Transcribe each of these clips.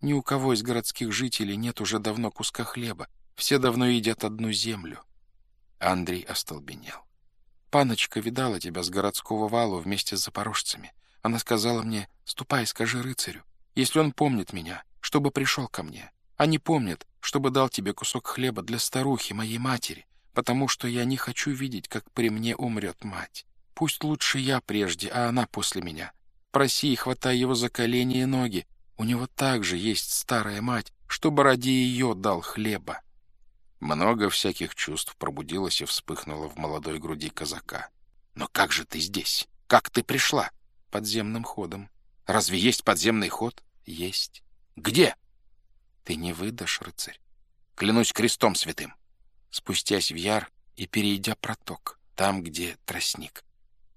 Ни у кого из городских жителей нет уже давно куска хлеба. Все давно едят одну землю. Андрей остолбенел. Паночка видала тебя с городского валу вместе с запорожцами. Она сказала мне, ступай, скажи рыцарю, если он помнит меня, чтобы пришел ко мне. А не помнит, чтобы дал тебе кусок хлеба для старухи, моей матери, потому что я не хочу видеть, как при мне умрет мать. Пусть лучше я прежде, а она после меня. Проси и хватай его за колени и ноги. У него также есть старая мать, чтобы ради ее дал хлеба. Много всяких чувств пробудилось и вспыхнуло в молодой груди казака. «Но как же ты здесь? Как ты пришла?» «Подземным ходом». «Разве есть подземный ход?» «Есть». «Где?» «Ты не выдашь, рыцарь». «Клянусь крестом святым». Спустясь в яр и перейдя проток, там, где тростник.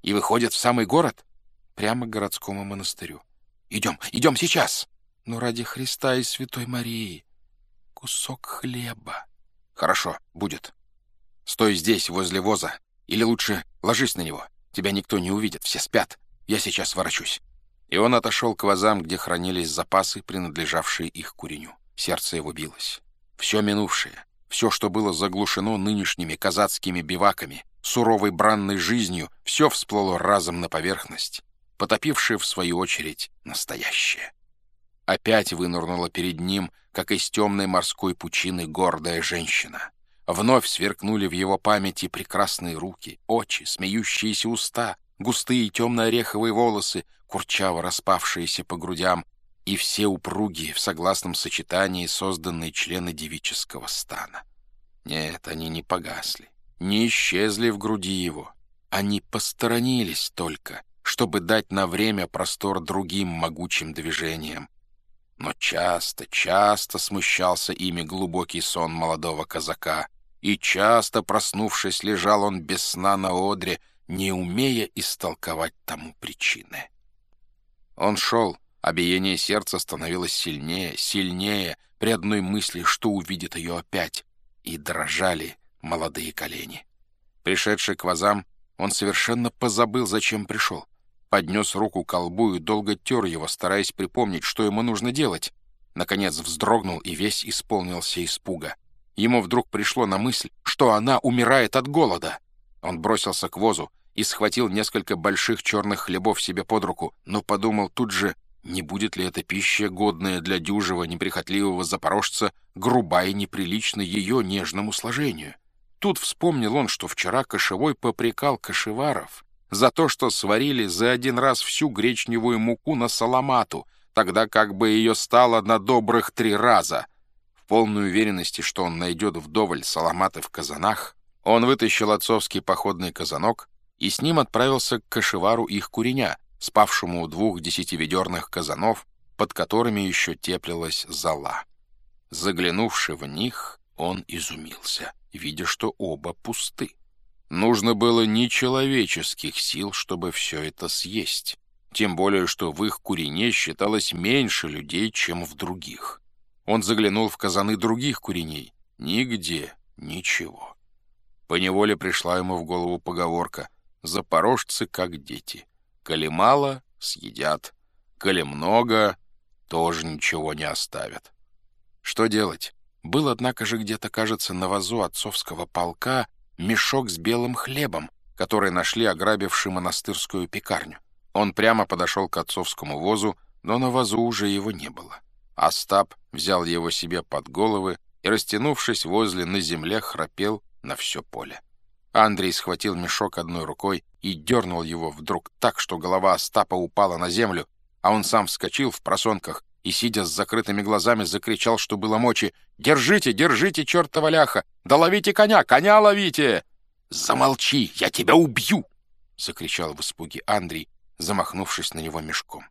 «И выходят в самый город?» «Прямо к городскому монастырю». «Идем, идем сейчас!» «Но ради Христа и Святой Марии кусок хлеба». «Хорошо, будет. Стой здесь, возле воза. Или лучше ложись на него. Тебя никто не увидит, все спят. Я сейчас ворочусь». И он отошел к вазам, где хранились запасы, принадлежавшие их куреню. Сердце его билось. Все минувшее, все, что было заглушено нынешними казацкими биваками, суровой бранной жизнью, все всплыло разом на поверхность, потопившее, в свою очередь, настоящее. Опять вынырнула перед ним, как из темной морской пучины, гордая женщина. Вновь сверкнули в его памяти прекрасные руки, очи, смеющиеся уста, густые темно-ореховые волосы, курчаво распавшиеся по грудям, и все упругие в согласном сочетании созданные члены девического стана. Нет, они не погасли, не исчезли в груди его. Они посторонились только, чтобы дать на время простор другим могучим движениям, но часто, часто смущался ими глубокий сон молодого казака, и часто, проснувшись, лежал он без сна на одре, не умея истолковать тому причины. Он шел, а биение сердца становилось сильнее, сильнее при одной мысли, что увидит ее опять, и дрожали молодые колени. Пришедший к вазам, он совершенно позабыл, зачем пришел поднес руку к колбу и долго тер его, стараясь припомнить, что ему нужно делать. Наконец вздрогнул и весь исполнился испуга. Ему вдруг пришло на мысль, что она умирает от голода. Он бросился к возу и схватил несколько больших черных хлебов себе под руку, но подумал тут же, не будет ли эта пища, годная для дюжего, неприхотливого запорожца, груба и неприлична ее нежному сложению. Тут вспомнил он, что вчера кошевой попрекал кошеваров, за то, что сварили за один раз всю гречневую муку на саламату, тогда как бы ее стало на добрых три раза. В полной уверенности, что он найдет вдоволь саламаты в казанах, он вытащил отцовский походный казанок и с ним отправился к кошевару их куреня, спавшему у двух десятиведерных казанов, под которыми еще теплилась зола. Заглянувши в них, он изумился, видя, что оба пусты. Нужно было нечеловеческих сил, чтобы все это съесть. Тем более, что в их курине считалось меньше людей, чем в других. Он заглянул в казаны других куреней. Нигде ничего. Поневоле пришла ему в голову поговорка «Запорожцы как дети. Коли мало — съедят. Коли много — тоже ничего не оставят». Что делать? Был, однако же, где-то, кажется, на вазу отцовского полка мешок с белым хлебом, который нашли ограбивший монастырскую пекарню. Он прямо подошел к отцовскому возу, но на возу уже его не было. Остап взял его себе под головы и, растянувшись возле на земле, храпел на все поле. Андрей схватил мешок одной рукой и дернул его вдруг так, что голова Остапа упала на землю, а он сам вскочил в просонках и, сидя с закрытыми глазами, закричал, что было мочи. «Держите, держите, чертова ляха! Да ловите коня, коня ловите!» «Замолчи, я тебя убью!» — закричал в испуге Андрей, замахнувшись на него мешком.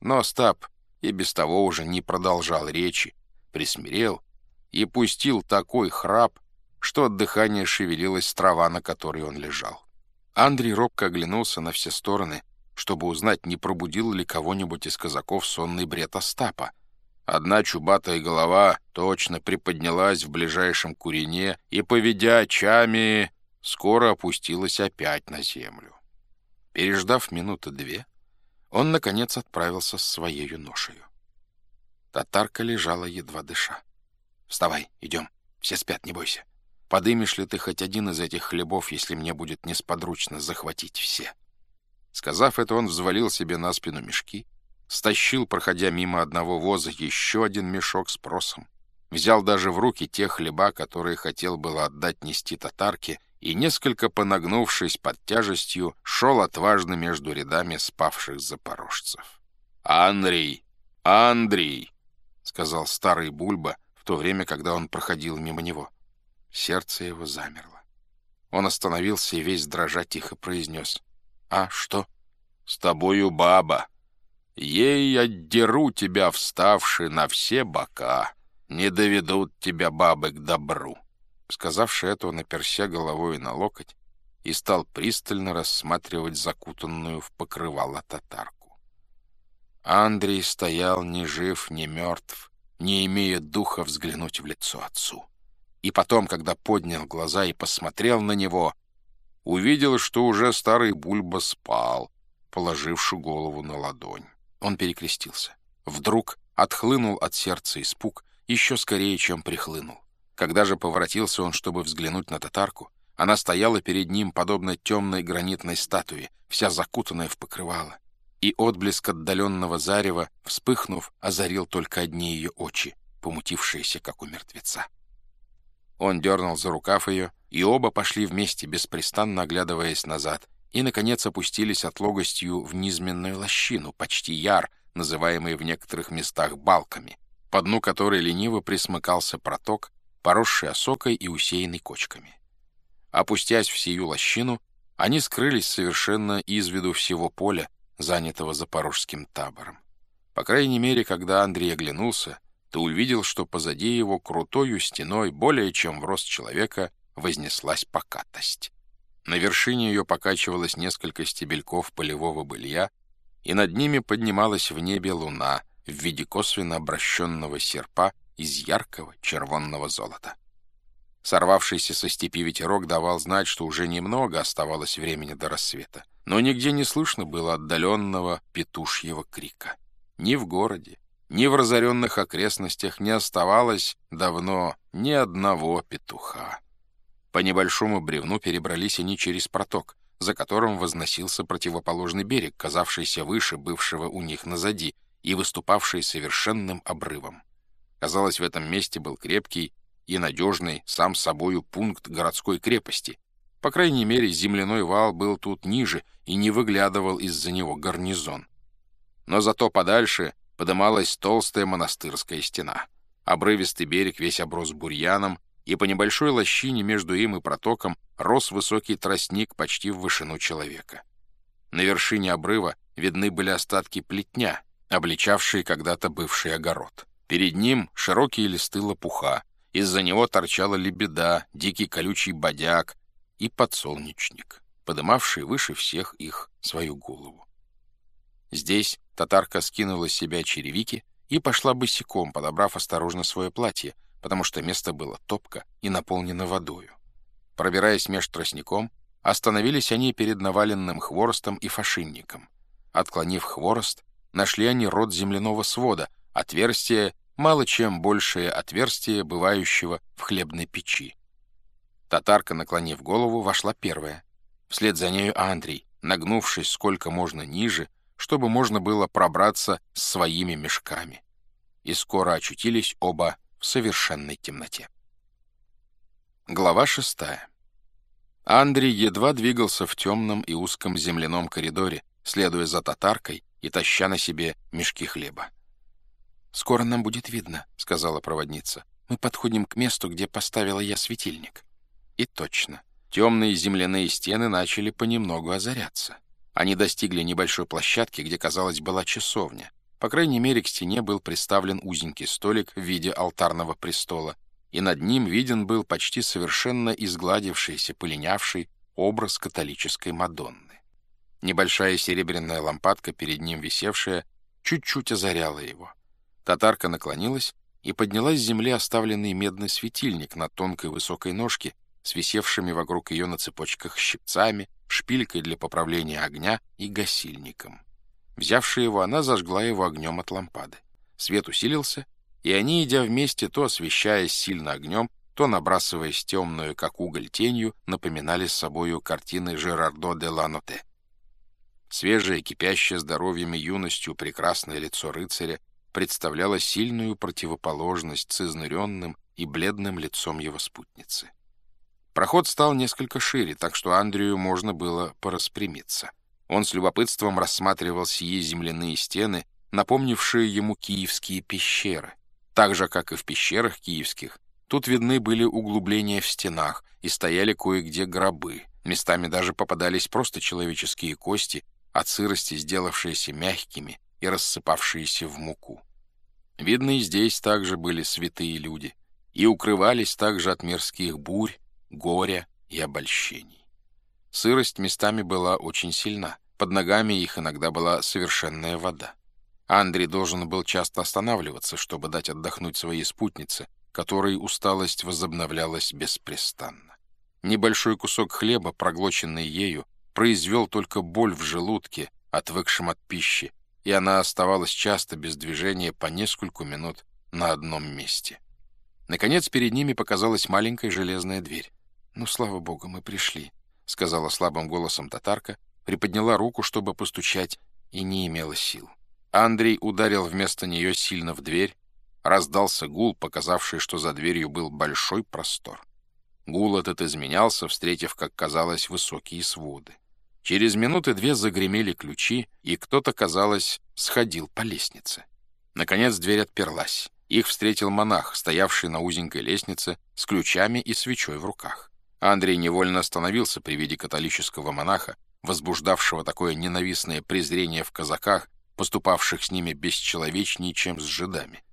Но Остап и без того уже не продолжал речи, присмирел и пустил такой храп, что от дыхания шевелилась трава, на которой он лежал. Андрей робко оглянулся на все стороны — чтобы узнать, не пробудил ли кого-нибудь из казаков сонный бред Остапа. Одна чубатая голова точно приподнялась в ближайшем курине и, поведя очами, скоро опустилась опять на землю. Переждав минуты две, он, наконец, отправился с своей ношею. Татарка лежала, едва дыша. «Вставай, идем. Все спят, не бойся. Подымешь ли ты хоть один из этих хлебов, если мне будет несподручно захватить все?» Сказав это, он взвалил себе на спину мешки, стащил, проходя мимо одного воза, еще один мешок с просом, взял даже в руки те хлеба, которые хотел было отдать нести татарке, и, несколько понагнувшись под тяжестью, шел отважно между рядами спавших запорожцев. «Андрей! Андрей!» — сказал старый Бульба в то время, когда он проходил мимо него. Сердце его замерло. Он остановился и весь дрожа тихо произнес. «А что?» «С тобою баба. Ей отдеру тебя, вставши на все бока. Не доведут тебя бабы к добру». Сказавши это, он оперся головой на локоть и стал пристально рассматривать закутанную в покрывало татарку. Андрей стоял ни жив, ни мертв, не имея духа взглянуть в лицо отцу. И потом, когда поднял глаза и посмотрел на него, увидел, что уже старый Бульба спал, положивши голову на ладонь. Он перекрестился. Вдруг отхлынул от сердца испуг еще скорее, чем прихлынул. Когда же поворотился он, чтобы взглянуть на татарку, она стояла перед ним, подобно темной гранитной статуе, вся закутанная в покрывало и отблеск отдаленного зарева, вспыхнув, озарил только одни ее очи, помутившиеся, как у мертвеца. Он дернул за рукав ее, и оба пошли вместе, беспрестанно оглядываясь назад, и, наконец, опустились отлогостью в низменную лощину, почти яр, называемый в некоторых местах балками, по дну которой лениво присмыкался проток, поросший осокой и усеянный кочками. Опустясь в сию лощину, они скрылись совершенно из виду всего поля, занятого запорожским табором. По крайней мере, когда Андрей оглянулся, то увидел, что позади его крутою стеной, более чем в рост человека, вознеслась покатость. На вершине ее покачивалось несколько стебельков полевого былья, и над ними поднималась в небе луна в виде косвенно обращенного серпа из яркого червонного золота. Сорвавшийся со степи ветерок давал знать, что уже немного оставалось времени до рассвета но нигде не слышно было отдаленного петушьего крика. Ни в городе, ни в разоренных окрестностях не оставалось давно ни одного петуха. По небольшому бревну перебрались они через проток, за которым возносился противоположный берег, казавшийся выше бывшего у них назади и выступавший совершенным обрывом. Казалось, в этом месте был крепкий и надежный сам собою пункт городской крепости, по крайней мере, земляной вал был тут ниже и не выглядывал из-за него гарнизон. Но зато подальше подымалась толстая монастырская стена. Обрывистый берег весь оброс бурьяном, и по небольшой лощине между им и протоком рос высокий тростник почти в вышину человека. На вершине обрыва видны были остатки плетня, обличавшие когда-то бывший огород. Перед ним широкие листы лопуха, из-за него торчала лебеда, дикий колючий бодяг, и подсолнечник, подымавший выше всех их свою голову. Здесь татарка скинула с себя черевики и пошла босиком, подобрав осторожно свое платье, потому что место было топко и наполнено водою. Пробираясь меж тростником, остановились они перед наваленным хворостом и фашинником. Отклонив хворост, нашли они рот земляного свода, отверстие, мало чем большее отверстие, бывающего в хлебной печи. Татарка, наклонив голову, вошла первая. Вслед за нею Андрей, нагнувшись сколько можно ниже, чтобы можно было пробраться с своими мешками. И скоро очутились оба в совершенной темноте. Глава шестая. Андрей едва двигался в темном и узком земляном коридоре, следуя за татаркой и таща на себе мешки хлеба. «Скоро нам будет видно», — сказала проводница. «Мы подходим к месту, где поставила я светильник». И точно. Темные земляные стены начали понемногу озаряться. Они достигли небольшой площадки, где, казалось, была часовня. По крайней мере, к стене был приставлен узенький столик в виде алтарного престола, и над ним виден был почти совершенно изгладившийся, полинявший образ католической Мадонны. Небольшая серебряная лампадка, перед ним висевшая, чуть-чуть озаряла его. Татарка наклонилась и подняла с земли оставленный медный светильник на тонкой высокой ножке, с висевшими вокруг ее на цепочках щипцами, шпилькой для поправления огня и гасильником. Взявши его, она зажгла его огнем от лампады. Свет усилился, и они, идя вместе, то освещаясь сильно огнем, то набрасываясь темную, как уголь, тенью, напоминали с собою картины Жерардо де Ланоте. Свежее, кипящее здоровьем и юностью прекрасное лицо рыцаря представляло сильную противоположность с изнуренным и бледным лицом его спутницы. Проход стал несколько шире, так что Андрею можно было пораспрямиться. Он с любопытством рассматривал сие земляные стены, напомнившие ему киевские пещеры. Так же, как и в пещерах киевских, тут видны были углубления в стенах и стояли кое-где гробы. Местами даже попадались просто человеческие кости, от сырости сделавшиеся мягкими и рассыпавшиеся в муку. Видно, и здесь также были святые люди, и укрывались также от мирских бурь, горя и обольщений. Сырость местами была очень сильна, под ногами их иногда была совершенная вода. Андрей должен был часто останавливаться, чтобы дать отдохнуть своей спутнице, которой усталость возобновлялась беспрестанно. Небольшой кусок хлеба, проглоченный ею, произвел только боль в желудке, отвыкшем от пищи, и она оставалась часто без движения по нескольку минут на одном месте. Наконец перед ними показалась маленькая железная дверь. «Ну, слава богу, мы пришли», — сказала слабым голосом татарка, приподняла руку, чтобы постучать, и не имела сил. Андрей ударил вместо нее сильно в дверь. Раздался гул, показавший, что за дверью был большой простор. Гул этот изменялся, встретив, как казалось, высокие своды. Через минуты две загремели ключи, и кто-то, казалось, сходил по лестнице. Наконец дверь отперлась. Их встретил монах, стоявший на узенькой лестнице с ключами и свечой в руках. Андрей невольно остановился при виде католического монаха, возбуждавшего такое ненавистное презрение в казаках, поступавших с ними бесчеловечнее, чем с жидами.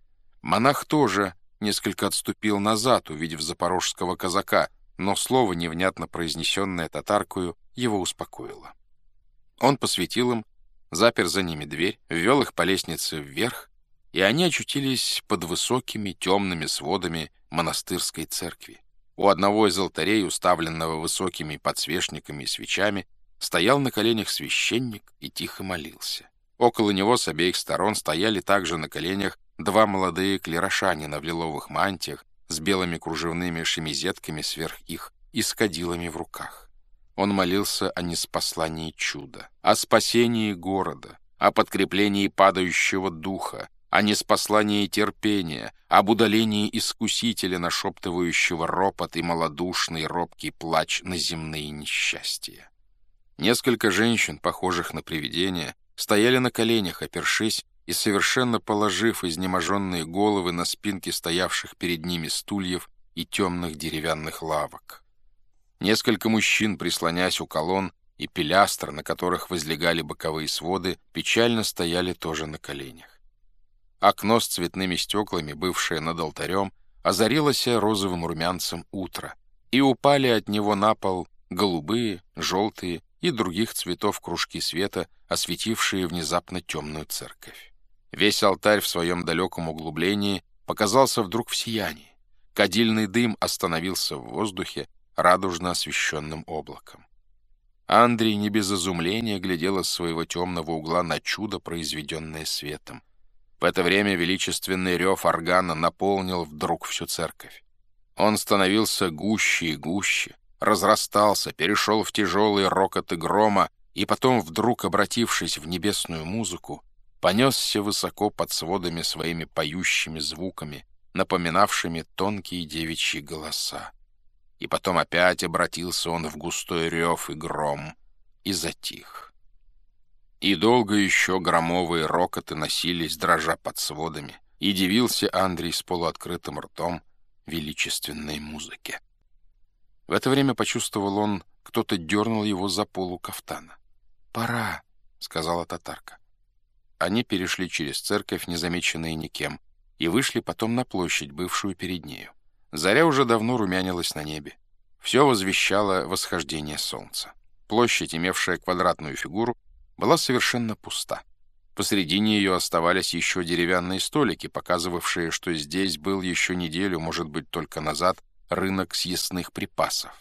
Монах тоже несколько отступил назад, увидев запорожского казака, но слово, невнятно произнесенное татаркою, его успокоило. Он посветил им, запер за ними дверь, ввел их по лестнице вверх, и они очутились под высокими темными сводами монастырской церкви. У одного из алтарей, уставленного высокими подсвечниками и свечами, стоял на коленях священник и тихо молился. Около него с обеих сторон стояли также на коленях два молодые клерошанина в лиловых мантиях с белыми кружевными шемизетками сверх их и с кадилами в руках. Он молился о неспослании чуда, о спасении города, о подкреплении падающего духа, о неспослании терпения, об удалении искусителя, нашептывающего ропот и малодушный робкий плач на земные несчастья. Несколько женщин, похожих на привидения, стояли на коленях, опершись и совершенно положив изнеможенные головы на спинки стоявших перед ними стульев и темных деревянных лавок. Несколько мужчин, прислонясь у колонн и пилястр, на которых возлегали боковые своды, печально стояли тоже на коленях. Окно с цветными стеклами, бывшее над алтарем, озарилось розовым румянцем утра, и упали от него на пол голубые, желтые и других цветов кружки света, осветившие внезапно темную церковь. Весь алтарь в своем далеком углублении показался вдруг в сиянии. Кадильный дым остановился в воздухе, радужно освещенным облаком. Андрей не без изумления глядел из своего темного угла на чудо, произведенное светом. В это время величественный рев органа наполнил вдруг всю церковь. Он становился гуще и гуще, разрастался, перешел в тяжелые рокоты грома, и потом, вдруг обратившись в небесную музыку, понесся высоко под сводами своими поющими звуками, напоминавшими тонкие девичьи голоса. И потом опять обратился он в густой рев и гром, и затих. И долго еще громовые рокоты носились, дрожа под сводами, и дивился Андрей с полуоткрытым ртом величественной музыке. В это время почувствовал он, кто-то дернул его за полу кафтана. «Пора», — сказала татарка. Они перешли через церковь, незамеченные никем, и вышли потом на площадь, бывшую перед нею. Заря уже давно румянилась на небе. Все возвещало восхождение солнца. Площадь, имевшая квадратную фигуру, была совершенно пуста. Посредине ее оставались еще деревянные столики, показывавшие, что здесь был еще неделю, может быть, только назад, рынок съестных припасов.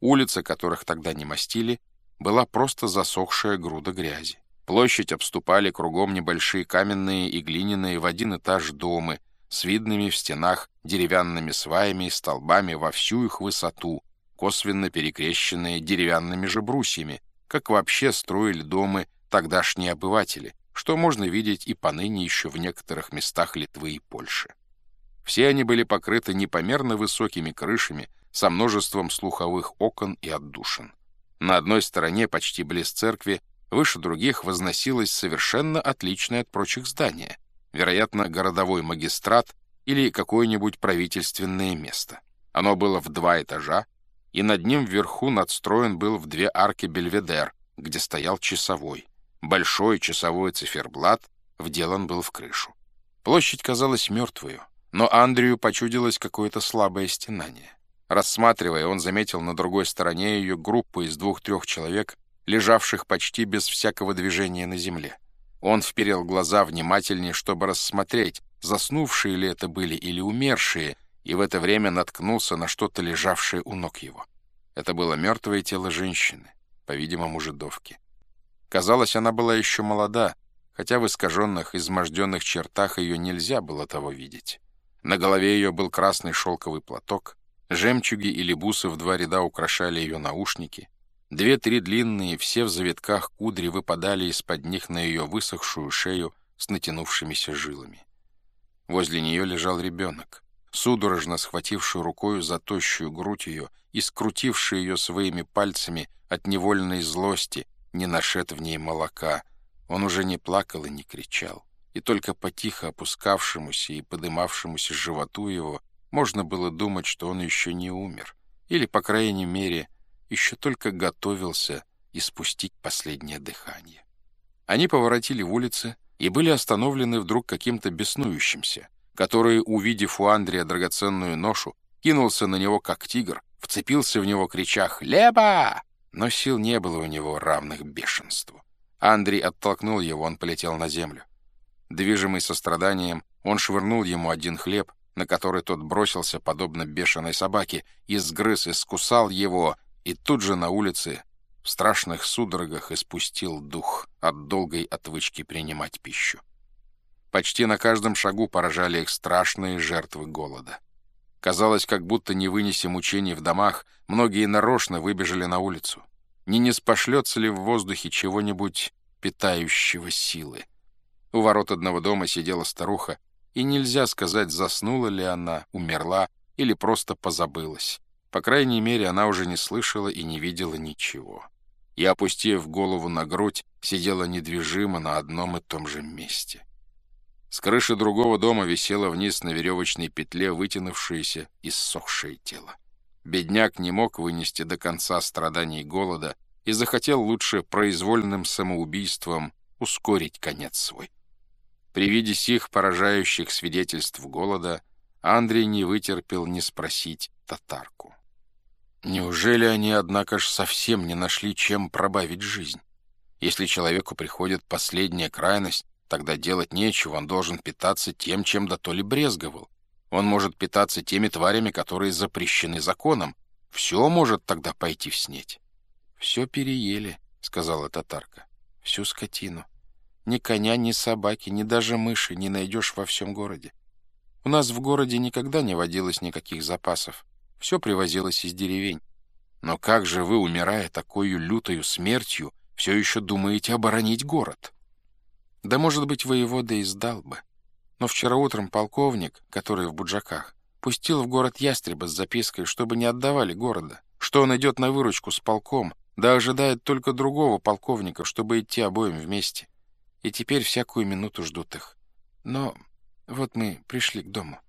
Улица, которых тогда не мастили, была просто засохшая груда грязи. Площадь обступали кругом небольшие каменные и глиняные в один этаж дома с видными в стенах деревянными сваями и столбами во всю их высоту, косвенно перекрещенные деревянными же брусьями, как вообще строили дома тогдашние обыватели, что можно видеть и поныне еще в некоторых местах Литвы и Польши. Все они были покрыты непомерно высокими крышами со множеством слуховых окон и отдушин. На одной стороне, почти близ церкви, выше других возносилось совершенно отличное от прочих здание, вероятно, городовой магистрат или какое-нибудь правительственное место. Оно было в два этажа, и над ним вверху надстроен был в две арки бельведер, где стоял часовой. Большой часовой циферблат вделан был в крышу. Площадь казалась мертвою, но Андрею почудилось какое-то слабое стенание. Рассматривая, он заметил на другой стороне ее группу из двух-трех человек, лежавших почти без всякого движения на земле. Он вперил глаза внимательнее, чтобы рассмотреть, заснувшие ли это были или умершие, и в это время наткнулся на что-то лежавшее у ног его. Это было мертвое тело женщины, по-видимому, жидовки. Казалось, она была еще молода, хотя в искаженных, изможденных чертах ее нельзя было того видеть. На голове ее был красный шелковый платок, Жемчуги или бусы в два ряда украшали ее наушники. Две-три длинные, все в завитках кудри выпадали из-под них на ее высохшую шею с натянувшимися жилами. Возле нее лежал ребенок, судорожно схвативший рукою за тощую грудь ее и скрутивший ее своими пальцами от невольной злости, не нашед в ней молока. Он уже не плакал и не кричал, и только по тихо опускавшемуся и подымавшемуся животу его можно было думать, что он еще не умер, или, по крайней мере, еще только готовился испустить последнее дыхание. Они поворотили в улицы и были остановлены вдруг каким-то беснующимся, который, увидев у Андрея драгоценную ношу, кинулся на него как тигр, вцепился в него, крича «Хлеба!», но сил не было у него равных бешенству. Андрей оттолкнул его, он полетел на землю. Движимый состраданием, он швырнул ему один хлеб, на который тот бросился, подобно бешеной собаке, и сгрыз и скусал его, и тут же на улице в страшных судорогах испустил дух от долгой отвычки принимать пищу. Почти на каждом шагу поражали их страшные жертвы голода. Казалось, как будто не вынеся мучений в домах, многие нарочно выбежали на улицу. Не не спошлется ли в воздухе чего-нибудь питающего силы? У ворот одного дома сидела старуха, и нельзя сказать, заснула ли она, умерла или просто позабылась. По крайней мере, она уже не слышала и не видела ничего. И, опустив голову на грудь, сидела недвижимо на одном и том же месте. С крыши другого дома висело вниз на веревочной петле вытянувшееся и ссохшее тело. Бедняк не мог вынести до конца страданий голода и захотел лучше произвольным самоубийством ускорить конец свой. При виде сих поражающих свидетельств голода Андрей не вытерпел не спросить татарку. Неужели они, однако ж, совсем не нашли, чем пробавить жизнь? Если человеку приходит последняя крайность, тогда делать нечего, он должен питаться тем, чем до то ли брезговал. Он может питаться теми тварями, которые запрещены законом. Все может тогда пойти в снеть. — Все переели, — сказала татарка. — Всю скотину. Ни коня, ни собаки, ни даже мыши не найдешь во всем городе. У нас в городе никогда не водилось никаких запасов. Все привозилось из деревень. Но как же вы, умирая такой лютою смертью, все еще думаете оборонить город? Да, может быть, воевода и сдал бы. Но вчера утром полковник, который в Буджаках, пустил в город ястреба с запиской, чтобы не отдавали города, что он идет на выручку с полком, да ожидает только другого полковника, чтобы идти обоим вместе и теперь всякую минуту ждут их. Но вот мы пришли к дому.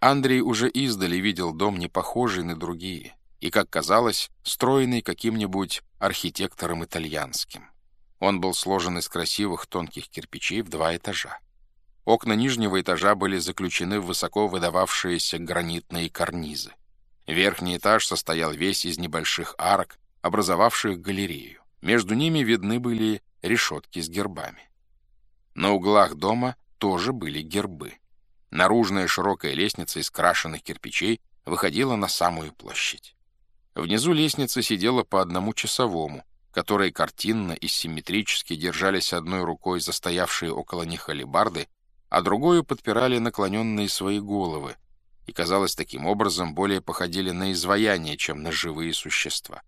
Андрей уже издали видел дом, не похожий на другие, и, как казалось, стройный каким-нибудь архитектором итальянским. Он был сложен из красивых тонких кирпичей в два этажа. Окна нижнего этажа были заключены в высоко выдававшиеся гранитные карнизы. Верхний этаж состоял весь из небольших арок, образовавших галерею. Между ними видны были решетки с гербами. На углах дома тоже были гербы. Наружная широкая лестница из крашеных кирпичей выходила на самую площадь. Внизу лестницы сидело по одному часовому, которые картинно и симметрически держались одной рукой застоявшие около них алебарды, а другую подпирали наклоненные свои головы, и, казалось, таким образом более походили на изваяние, чем на живые существа.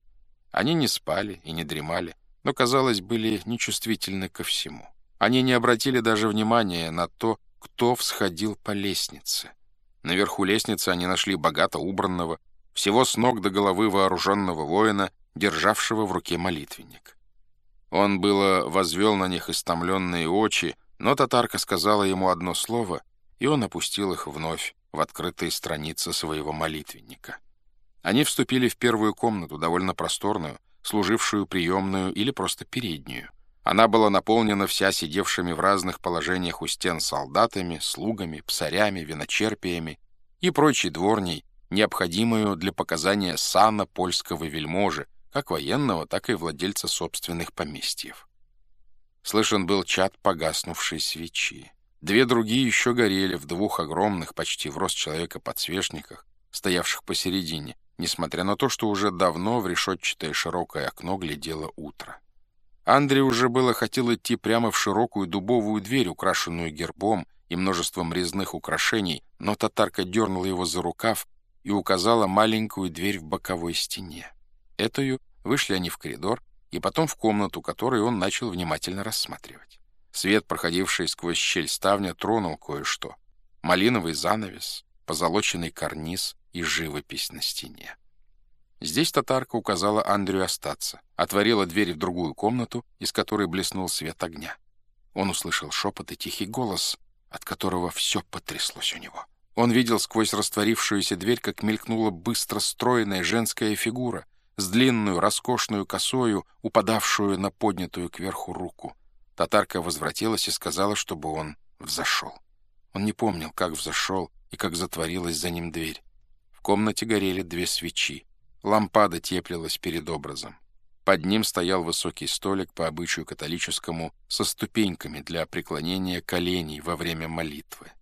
Они не спали и не дремали, но, казалось, были нечувствительны ко всему. Они не обратили даже внимания на то, кто всходил по лестнице. Наверху лестницы они нашли богато убранного, всего с ног до головы вооруженного воина, державшего в руке молитвенник. Он было возвел на них истомленные очи, но татарка сказала ему одно слово, и он опустил их вновь в открытые страницы своего молитвенника. Они вступили в первую комнату, довольно просторную, служившую приемную или просто переднюю. Она была наполнена вся сидевшими в разных положениях у стен солдатами, слугами, псарями, виночерпиями и прочей дворней, необходимую для показания сана польского вельможи, как военного, так и владельца собственных поместьев. Слышен был чад погаснувшей свечи. Две другие еще горели в двух огромных, почти в рост человека подсвечниках, стоявших посередине, несмотря на то, что уже давно в решетчатое широкое окно глядело утро. Андрей уже было хотел идти прямо в широкую дубовую дверь, украшенную гербом и множеством резных украшений, но татарка дернула его за рукав и указала маленькую дверь в боковой стене. Этою вышли они в коридор и потом в комнату, которую он начал внимательно рассматривать. Свет, проходивший сквозь щель ставня, тронул кое-что. Малиновый занавес, позолоченный карниз и живопись на стене. Здесь татарка указала Андрею остаться, отворила дверь в другую комнату, из которой блеснул свет огня. Он услышал шепот и тихий голос, от которого все потряслось у него. Он видел сквозь растворившуюся дверь, как мелькнула быстро стройная женская фигура с длинную, роскошную косою, упадавшую на поднятую кверху руку. Татарка возвратилась и сказала, чтобы он взошел. Он не помнил, как взошел и как затворилась за ним дверь. В комнате горели две свечи. Лампада теплилась перед образом. Под ним стоял высокий столик по обычаю католическому со ступеньками для преклонения коленей во время молитвы.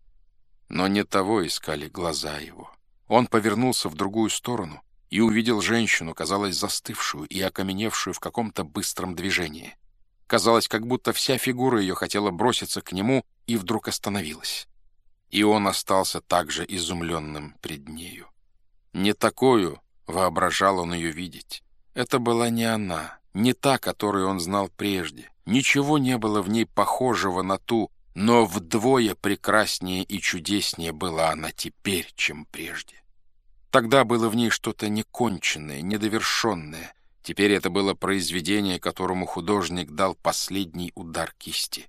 Но не того искали глаза его. Он повернулся в другую сторону и увидел женщину, казалось, застывшую и окаменевшую в каком-то быстром движении. Казалось, как будто вся фигура ее хотела броситься к нему и вдруг остановилась. И он остался также изумленным пред нею. Не такую, Воображал он ее видеть. Это была не она, не та, которую он знал прежде. Ничего не было в ней похожего на ту, но вдвое прекраснее и чудеснее была она теперь, чем прежде. Тогда было в ней что-то неконченное, недовершенное. Теперь это было произведение, которому художник дал последний удар кисти.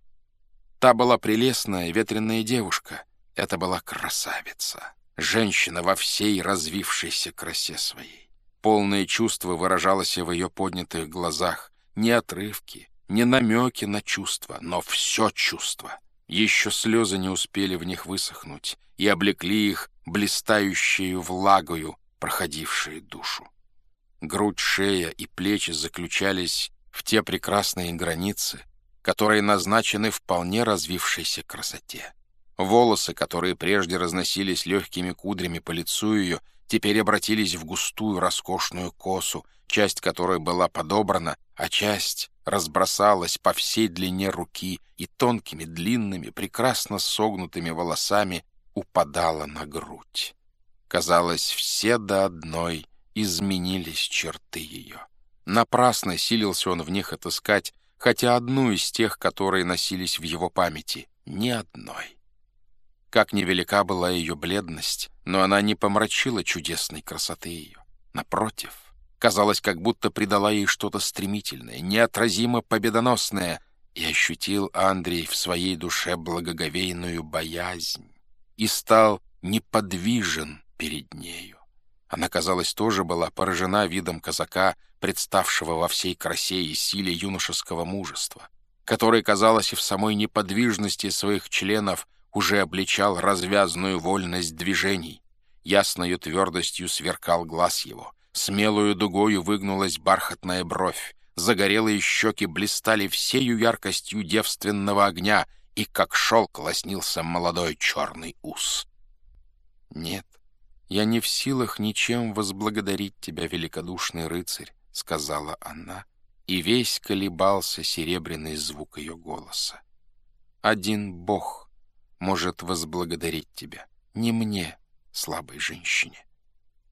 Та была прелестная, ветреная девушка. Это была красавица. Женщина во всей развившейся красе своей. Полное чувство выражалось в ее поднятых глазах. Не отрывки, не намеки на чувства, но все чувство. Еще слезы не успели в них высохнуть и облекли их блистающую влагою, проходившие душу. Грудь, шея и плечи заключались в те прекрасные границы, которые назначены вполне развившейся красоте. Волосы, которые прежде разносились легкими кудрями по лицу ее, теперь обратились в густую роскошную косу, часть которой была подобрана, а часть разбросалась по всей длине руки и тонкими, длинными, прекрасно согнутыми волосами упадала на грудь. Казалось, все до одной изменились черты ее. Напрасно силился он в них отыскать хотя одну из тех, которые носились в его памяти, ни одной. Как невелика была ее бледность, но она не помрачила чудесной красоты ее. Напротив, казалось, как будто придала ей что-то стремительное, неотразимо победоносное, и ощутил Андрей в своей душе благоговейную боязнь и стал неподвижен перед нею. Она, казалось, тоже была поражена видом казака, представшего во всей красе и силе юношеского мужества, который, казалось, и в самой неподвижности своих членов уже обличал развязную вольность движений. Ясною твердостью сверкал глаз его, смелую дугою выгнулась бархатная бровь, загорелые щеки блистали всею яркостью девственного огня, и как шелк лоснился молодой черный ус. «Нет, я не в силах ничем возблагодарить тебя, великодушный рыцарь», — сказала она, и весь колебался серебряный звук ее голоса. «Один Бог может возблагодарить тебя, не мне, слабой женщине».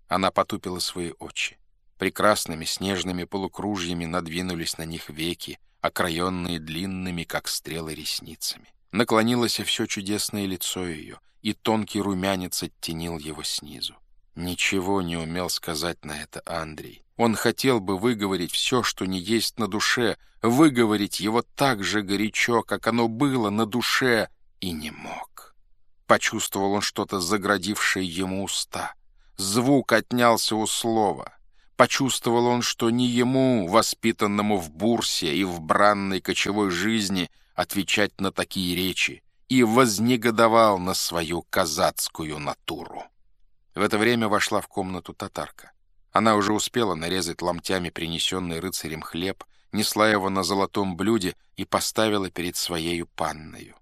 Она потупила свои очи. Прекрасными снежными полукружьями надвинулись на них веки, окроенные длинными, как стрелы, ресницами. Наклонилось все чудесное лицо ее, и тонкий румянец оттенил его снизу. Ничего не умел сказать на это Андрей. Он хотел бы выговорить все, что не есть на душе, выговорить его так же горячо, как оно было на душе, и не мог. Почувствовал он что-то, заградившее ему уста. Звук отнялся у слова. Почувствовал он, что не ему, воспитанному в бурсе и в бранной кочевой жизни, отвечать на такие речи, и вознегодовал на свою казацкую натуру. В это время вошла в комнату татарка. Она уже успела нарезать ломтями принесенный рыцарем хлеб, несла его на золотом блюде и поставила перед своею панною.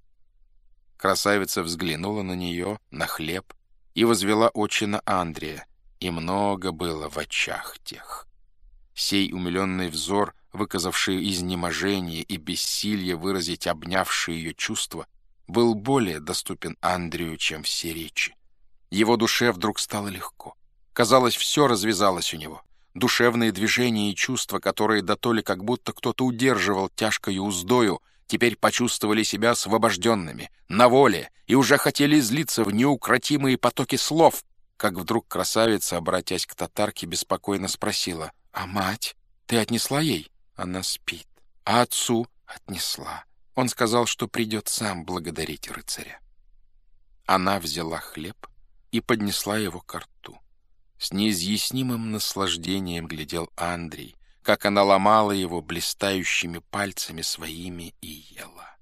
Красавица взглянула на нее, на хлеб, и возвела очи на Андрея, и много было в очах тех. Сей умиленный взор, выказавший изнеможение и бессилье выразить обнявшие ее чувства, был более доступен Андрею, чем все речи. Его душе вдруг стало легко. Казалось, все развязалось у него. Душевные движения и чувства, которые дотоле как будто кто-то удерживал тяжкою уздою, теперь почувствовали себя освобожденными, на воле, и уже хотели излиться в неукротимые потоки слов, как вдруг красавица, обратясь к татарке, беспокойно спросила, «А мать? Ты отнесла ей?» «Она спит». «А отцу?» «Отнесла». Он сказал, что придет сам благодарить рыцаря. Она взяла хлеб, и поднесла его к рту. С неизъяснимым наслаждением глядел Андрей, как она ломала его блистающими пальцами своими и ела.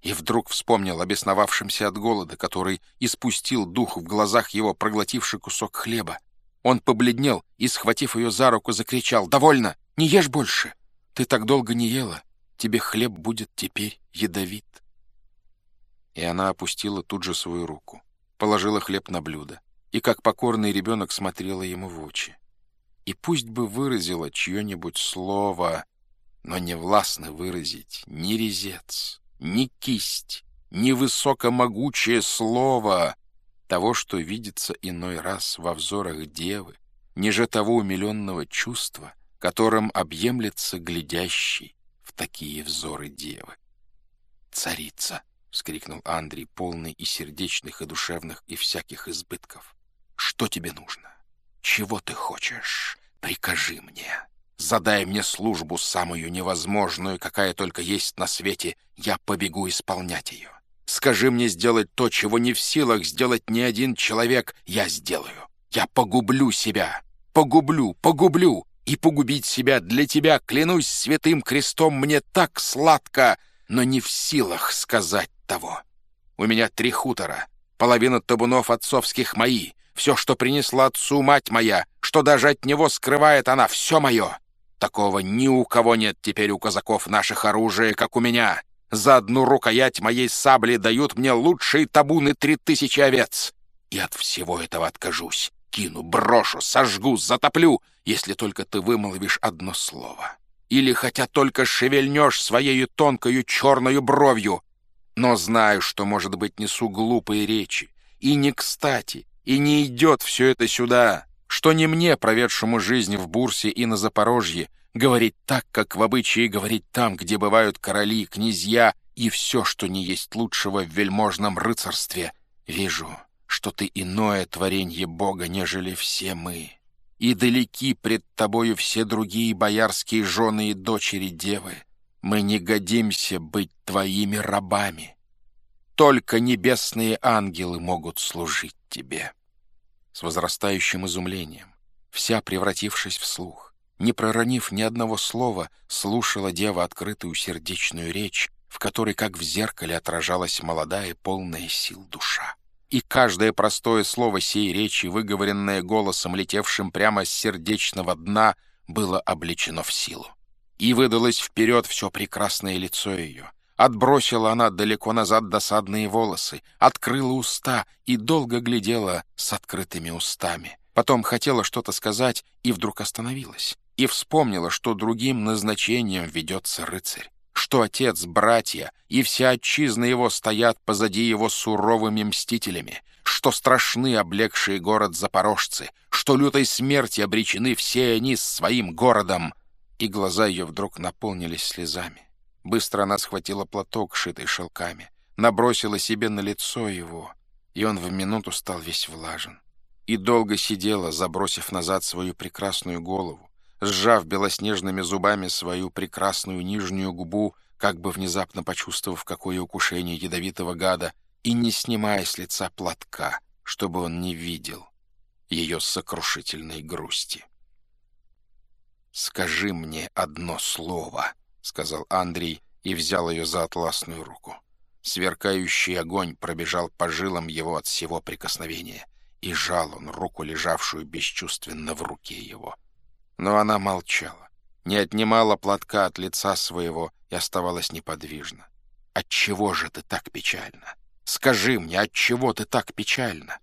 И вдруг вспомнил о бесновавшемся от голода, который испустил дух в глазах его, проглотивший кусок хлеба. Он побледнел и, схватив ее за руку, закричал «Довольно! Не ешь больше! Ты так долго не ела! Тебе хлеб будет теперь ядовит!» И она опустила тут же свою руку положила хлеб на блюдо и, как покорный ребенок, смотрела ему в очи. И пусть бы выразила чье-нибудь слово, но не властно выразить ни резец, ни кисть, ни высокомогучее слово того, что видится иной раз во взорах девы, ниже того умиленного чувства, которым объемлется глядящий в такие взоры девы. Царица —— вскрикнул Андрей, полный и сердечных, и душевных, и всяких избытков. «Что тебе нужно? Чего ты хочешь? Прикажи мне. Задай мне службу самую невозможную, какая только есть на свете. Я побегу исполнять ее. Скажи мне сделать то, чего не в силах сделать ни один человек. Я сделаю. Я погублю себя. Погублю, погублю. И погубить себя для тебя, клянусь святым крестом, мне так сладко, но не в силах сказать того. У меня три хутора, половина табунов отцовских мои, все, что принесла отцу мать моя, что даже от него скрывает она, все мое. Такого ни у кого нет теперь у казаков наших оружия, как у меня. За одну рукоять моей сабли дают мне лучшие табуны три тысячи овец. И от всего этого откажусь. Кину, брошу, сожгу, затоплю, если только ты вымолвишь одно слово. Или хотя только шевельнешь своею тонкою черною бровью, но знаю, что, может быть, несу глупые речи, и не кстати, и не идет все это сюда, что не мне, проведшему жизнь в Бурсе и на Запорожье, говорить так, как в обычае говорить там, где бывают короли, князья и все, что не есть лучшего в вельможном рыцарстве. Вижу, что ты иное творенье Бога, нежели все мы. И далеки пред тобою все другие боярские жены и дочери девы. Мы не годимся быть твоими рабами. Только небесные ангелы могут служить тебе. С возрастающим изумлением, вся превратившись в слух, не проронив ни одного слова, слушала дева открытую сердечную речь, в которой, как в зеркале, отражалась молодая, полная сил душа. И каждое простое слово сей речи, выговоренное голосом, летевшим прямо с сердечного дна, было облечено в силу. И выдалось вперед все прекрасное лицо ее. Отбросила она далеко назад досадные волосы, открыла уста и долго глядела с открытыми устами. Потом хотела что-то сказать и вдруг остановилась. и вспомнила, что другим назначением ведется рыцарь, что отец, братья и вся отчизна его стоят позади его суровыми мстителями, что страшны облегшие город запорожцы, что лютой смерти обречены все они с своим городом. И глаза ее вдруг наполнились слезами. Быстро она схватила платок, шитый шелками, набросила себе на лицо его, и он в минуту стал весь влажен. И долго сидела, забросив назад свою прекрасную голову, сжав белоснежными зубами свою прекрасную нижнюю губу, как бы внезапно почувствовав какое укушение ядовитого гада, и не снимая с лица платка, чтобы он не видел ее сокрушительной грусти. «Скажи мне одно слово», — сказал Андрей и взял ее за атласную руку. Сверкающий огонь пробежал по жилам его от всего прикосновения, и жал он руку, лежавшую бесчувственно в руке его. Но она молчала, не отнимала платка от лица своего и оставалась неподвижна. «Отчего же ты так печально? Скажи мне, отчего ты так печально?»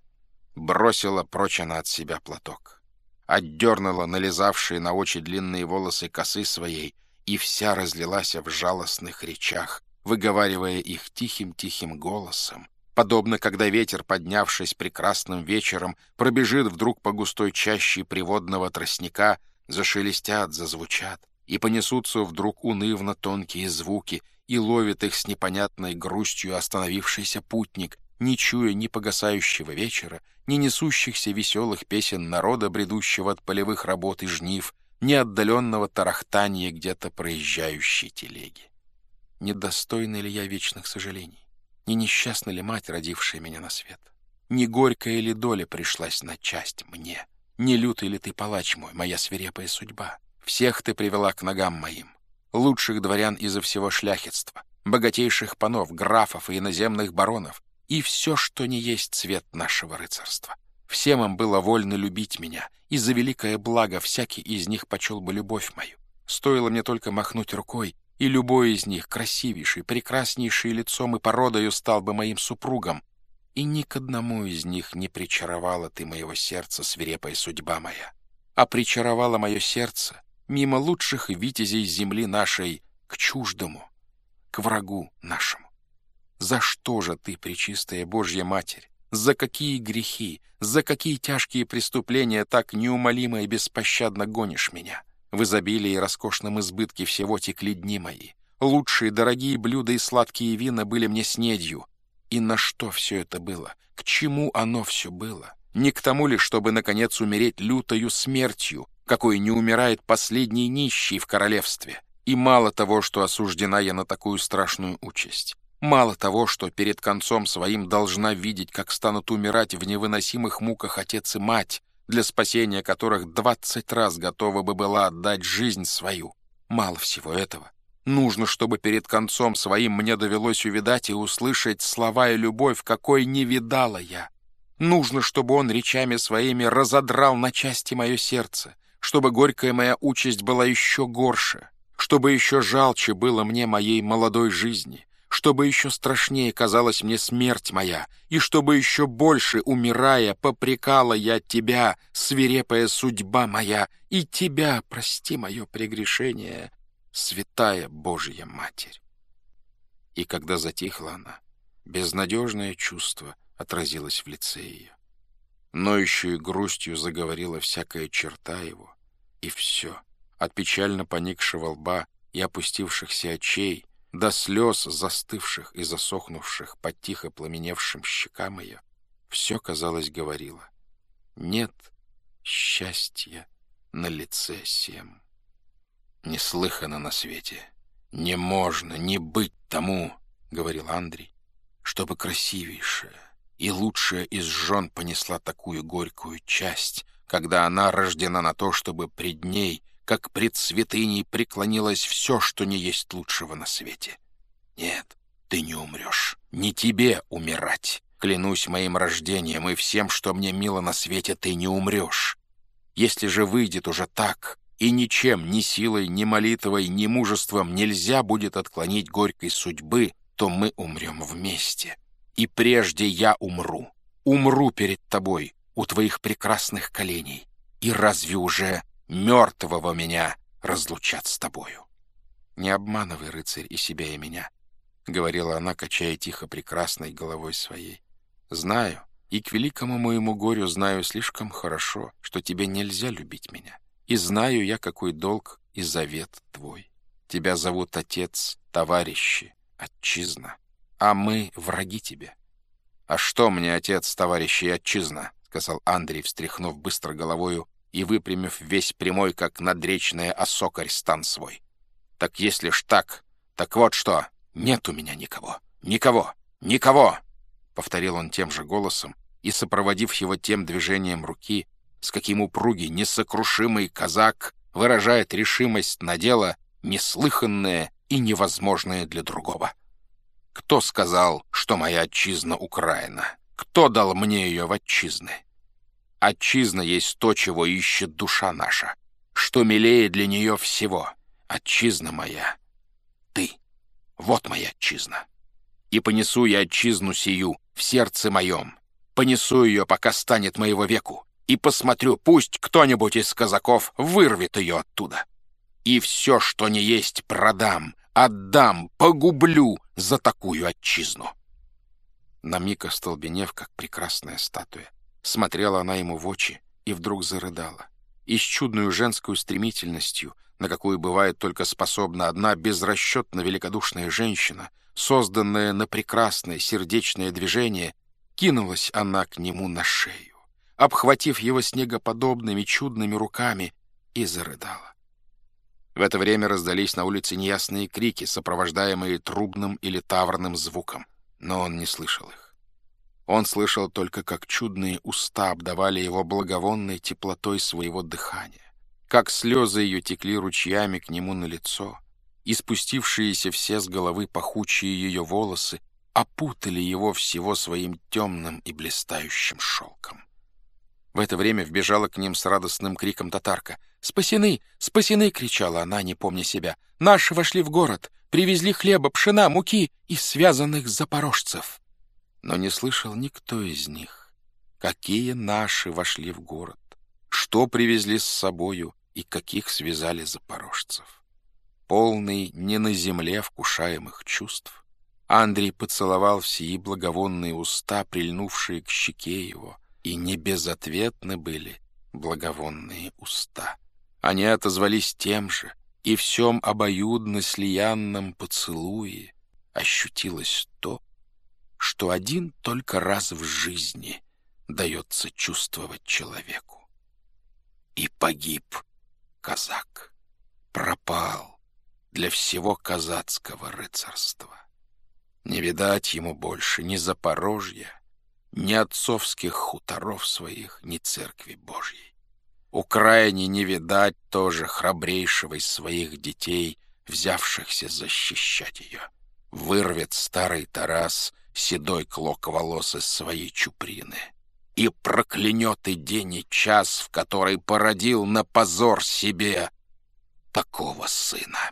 Бросила прочь она от себя платок. Отдернула налезавшие на очи длинные волосы косы своей и вся разлилась в жалостных речах, выговаривая их тихим-тихим голосом, подобно когда ветер, поднявшись прекрасным вечером, пробежит вдруг по густой чаще приводного тростника — зашелестят, зазвучат, и понесутся вдруг унывно тонкие звуки, и ловит их с непонятной грустью остановившийся путник, не чуя ни погасающего вечера, ни несущихся веселых песен народа, бредущего от полевых работ и жнив, ни отдаленного тарахтания где-то проезжающей телеги. Недостойна ли я вечных сожалений? Не несчастна ли мать, родившая меня на свет? Не горькая ли доля пришлась на часть мне?» Не лютый ли ты палач мой, моя свирепая судьба? Всех ты привела к ногам моим. Лучших дворян изо всего шляхетства, богатейших панов, графов и иноземных баронов, и все, что не есть цвет нашего рыцарства. Всем им было вольно любить меня, и за великое благо всякий из них почел бы любовь мою. Стоило мне только махнуть рукой, и любой из них, красивейший, прекраснейший лицом и породою, стал бы моим супругом, и ни к одному из них не причаровала ты моего сердца, свирепая судьба моя, а причаровала мое сердце мимо лучших витязей земли нашей к чуждому, к врагу нашему. За что же ты, пречистая Божья Матерь, за какие грехи, за какие тяжкие преступления так неумолимо и беспощадно гонишь меня? В изобилии и роскошном избытке всего текли дни мои. Лучшие дорогие блюда и сладкие вина были мне снедью, и на что все это было? К чему оно все было? Не к тому ли, чтобы, наконец, умереть лютою смертью, какой не умирает последний нищий в королевстве? И мало того, что осуждена я на такую страшную участь. Мало того, что перед концом своим должна видеть, как станут умирать в невыносимых муках отец и мать, для спасения которых двадцать раз готова бы была отдать жизнь свою. Мало всего этого. Нужно, чтобы перед концом своим мне довелось увидать и услышать слова и любовь, какой не видала я. Нужно, чтобы он речами своими разодрал на части мое сердце, чтобы горькая моя участь была еще горше, чтобы еще жалче было мне моей молодой жизни, чтобы еще страшнее казалась мне смерть моя, и чтобы еще больше, умирая, попрекала я тебя, свирепая судьба моя, и тебя, прости мое прегрешение, святая Божья Матерь. И когда затихла она, безнадежное чувство отразилось в лице ее. Ноющую грустью заговорила всякая черта его, и все, от печально поникшего лба и опустившихся очей до слез, застывших и засохнувших под тихо пламеневшим щекам ее, все, казалось, говорило «Нет счастья на лице всем» неслыхано на свете. Не можно не быть тому, — говорил Андрей, — чтобы красивейшая и лучшая из жен понесла такую горькую часть, когда она рождена на то, чтобы пред ней, как пред святыней, преклонилось все, что не есть лучшего на свете. Нет, ты не умрешь, не тебе умирать. Клянусь моим рождением и всем, что мне мило на свете, ты не умрешь. Если же выйдет уже так, и ничем, ни силой, ни молитвой, ни мужеством нельзя будет отклонить горькой судьбы, то мы умрем вместе. И прежде я умру. Умру перед тобой, у твоих прекрасных коленей. И разве уже мертвого меня разлучат с тобою. «Не обманывай, рыцарь, и себя, и меня», — говорила она, качая тихо прекрасной головой своей. «Знаю, и к великому моему горю знаю слишком хорошо, что тебе нельзя любить меня. И знаю я, какой долг и завет твой. Тебя зовут отец, товарищи, отчизна, а мы враги тебе». «А что мне, отец, товарищи и отчизна?» — сказал Андрей, встряхнув быстро головою и выпрямив весь прямой, как надречная осокарь, стан свой. «Так если ж так, так вот что, нет у меня никого, никого, никого!» Повторил он тем же голосом и, сопроводив его тем движением руки, с каким упругий, несокрушимый казак выражает решимость на дело, неслыханное и невозможное для другого. Кто сказал, что моя отчизна Украина? Кто дал мне ее в отчизны? Отчизна есть то, чего ищет душа наша, что милее для нее всего. Отчизна моя, ты. Вот моя отчизна. И понесу я отчизну сию в сердце моем. Понесу ее, пока станет моего веку. И посмотрю, пусть кто-нибудь из казаков вырвет ее оттуда. И все, что не есть, продам, отдам, погублю за такую отчизну. На миг остолбенев, как прекрасная статуя, смотрела она ему в очи и вдруг зарыдала. И с чудной женской стремительностью, на какую бывает только способна одна безрасчетно великодушная женщина, созданная на прекрасное сердечное движение, кинулась она к нему на шею, обхватив его снегоподобными чудными руками, и зарыдала. В это время раздались на улице неясные крики, сопровождаемые трубным или таврным звуком но он не слышал их. Он слышал только, как чудные уста обдавали его благовонной теплотой своего дыхания, как слезы ее текли ручьями к нему на лицо, и спустившиеся все с головы пахучие ее волосы опутали его всего своим темным и блистающим шелком. В это время вбежала к ним с радостным криком татарка. «Спасены! Спасены!» — кричала она, не помня себя. «Наши вошли в город! Привезли хлеба, пшена, муки и связанных запорожцев!» Но не слышал никто из них, какие наши вошли в город, что привезли с собою и каких связали запорожцев. Полный не на земле вкушаемых чувств, Андрей поцеловал в сии благовонные уста, прильнувшие к щеке его, и не безответны были благовонные уста. Они отозвались тем же, и всем обоюдно слиянном поцелуе ощутилось то, что один только раз в жизни дается чувствовать человеку. И погиб казак, пропал для всего казацкого рыцарства. Не видать ему больше ни Запорожья, ни отцовских хуторов своих, ни церкви Божьей. Украине не видать тоже храбрейшего из своих детей, взявшихся защищать ее. Вырвет старый Тарас седой клок волос из своей чуприны и проклянет и день, и час, в который породил на позор себе такого сына.